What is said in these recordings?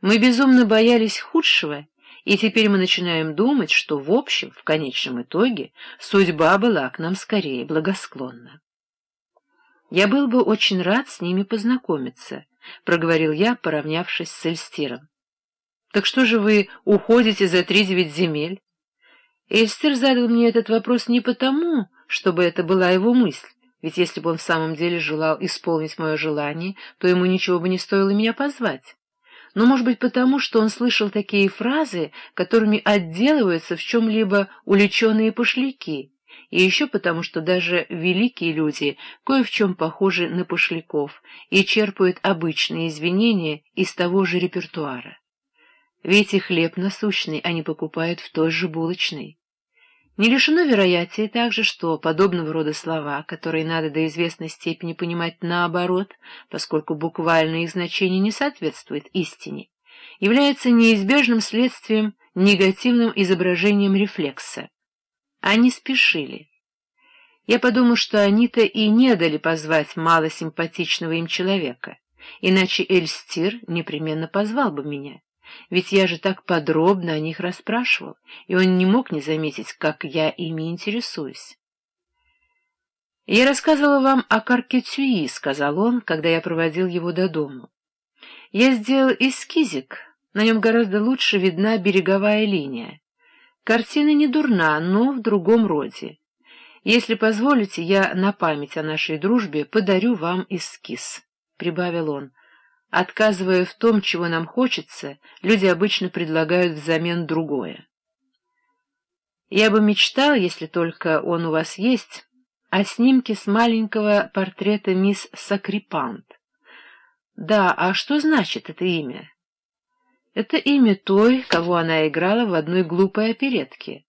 Мы безумно боялись худшего, и теперь мы начинаем думать, что в общем, в конечном итоге, судьба была к нам скорее благосклонна. «Я был бы очень рад с ними познакомиться», — проговорил я, поравнявшись с Эльстиром. «Так что же вы уходите за три девять земель?» Эльстир задал мне этот вопрос не потому, чтобы это была его мысль, ведь если бы он в самом деле желал исполнить мое желание, то ему ничего бы не стоило меня позвать но, может быть, потому, что он слышал такие фразы, которыми отделываются в чем-либо уличенные пошляки, и еще потому, что даже великие люди кое в чем похожи на пошляков и черпают обычные извинения из того же репертуара. Ведь и хлеб насущный они покупают в той же булочной. Не лишено вероятия также, что подобного рода слова, которые надо до известной степени понимать наоборот, поскольку буквальное их значение не соответствует истине, являются неизбежным следствием негативным изображением рефлекса. Они спешили. Я подумал, что они-то и не дали позвать малосимпатичного им человека, иначе Эльстир непременно позвал бы меня ведь я же так подробно о них расспрашивал, и он не мог не заметить, как я ими интересуюсь. «Я рассказывала вам о Каркетюи», — сказал он, когда я проводил его до дому. «Я сделал эскизик, на нем гораздо лучше видна береговая линия. Картина не дурна, но в другом роде. Если позволите, я на память о нашей дружбе подарю вам эскиз», — прибавил он. Отказывая в том, чего нам хочется, люди обычно предлагают взамен другое. Я бы мечтал, если только он у вас есть, о снимке с маленького портрета мисс Сакрипант. Да, а что значит это имя? Это имя той, кого она играла в одной глупой оперетке.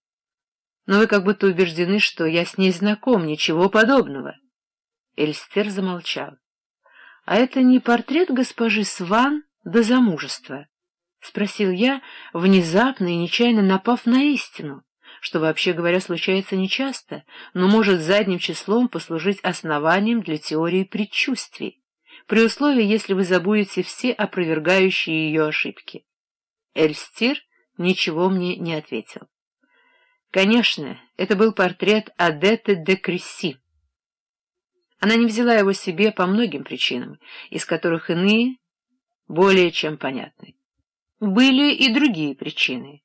Но вы как будто убеждены, что я с ней знаком, ничего подобного. Эльстер замолчал. «А это не портрет госпожи Сван до замужества?» — спросил я, внезапно и нечаянно напав на истину, что, вообще говоря, случается нечасто, но может задним числом послужить основанием для теории предчувствий, при условии, если вы забудете все опровергающие ее ошибки. Эльстир ничего мне не ответил. Конечно, это был портрет Адетты де Кресси. Она не взяла его себе по многим причинам, из которых иные более чем понятны. Были и другие причины.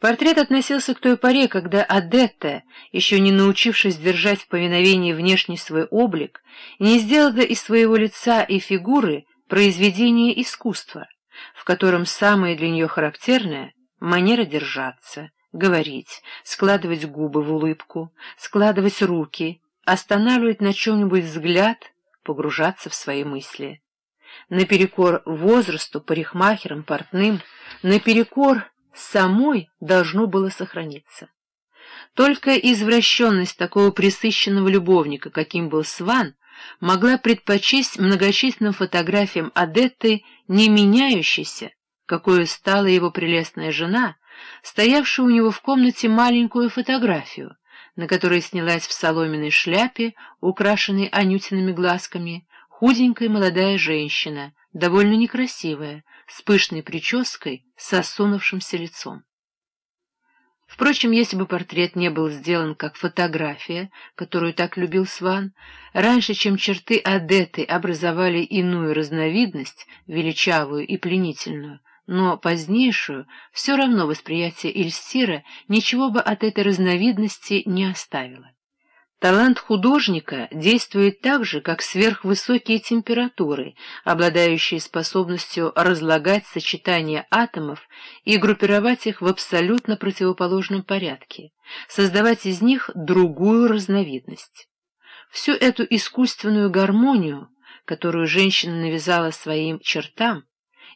Портрет относился к той поре, когда Адетта, еще не научившись держать в повиновении внешний свой облик, не сделала из своего лица и фигуры произведение искусства, в котором самое для нее характерное — манера держаться, говорить, складывать губы в улыбку, складывать руки — останавливать на чем-нибудь взгляд, погружаться в свои мысли. Наперекор возрасту, парикмахерам, портным, наперекор самой должно было сохраниться. Только извращенность такого присыщенного любовника, каким был Сван, могла предпочесть многочисленным фотографиям Адетты не меняющейся, какой стала его прелестная жена, стоявшая у него в комнате маленькую фотографию, на которой снялась в соломенной шляпе, украшенной анютиными глазками, худенькая молодая женщина, довольно некрасивая, с пышной прической, с осунувшимся лицом. Впрочем, если бы портрет не был сделан как фотография, которую так любил Сван, раньше, чем черты Адеты образовали иную разновидность, величавую и пленительную, но позднейшую, все равно восприятие Эльстира ничего бы от этой разновидности не оставило. Талант художника действует так же, как сверхвысокие температуры, обладающие способностью разлагать сочетания атомов и группировать их в абсолютно противоположном порядке, создавать из них другую разновидность. Всю эту искусственную гармонию, которую женщина навязала своим чертам,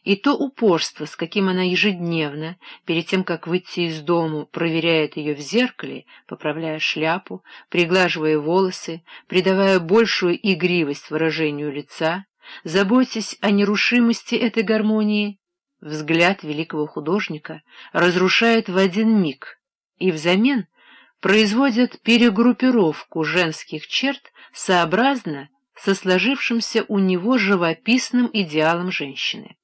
и то упорство, с каким она ежедневно, перед тем, как выйти из дому, проверяет ее в зеркале, поправляя шляпу, приглаживая волосы, придавая большую игривость выражению лица, заботясь о нерушимости этой гармонии, взгляд великого художника разрушает в один миг и взамен производят перегруппировку женских черт сообразно со сложившимся у него живописным идеалом женщины.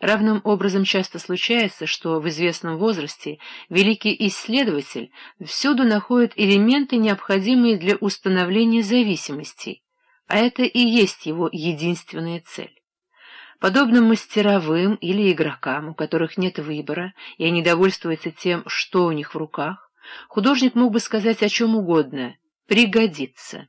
Равным образом часто случается, что в известном возрасте великий исследователь всюду находит элементы, необходимые для установления зависимостей, а это и есть его единственная цель. Подобно мастеровым или игрокам, у которых нет выбора, и они довольствуются тем, что у них в руках, художник мог бы сказать о чем угодно «пригодится».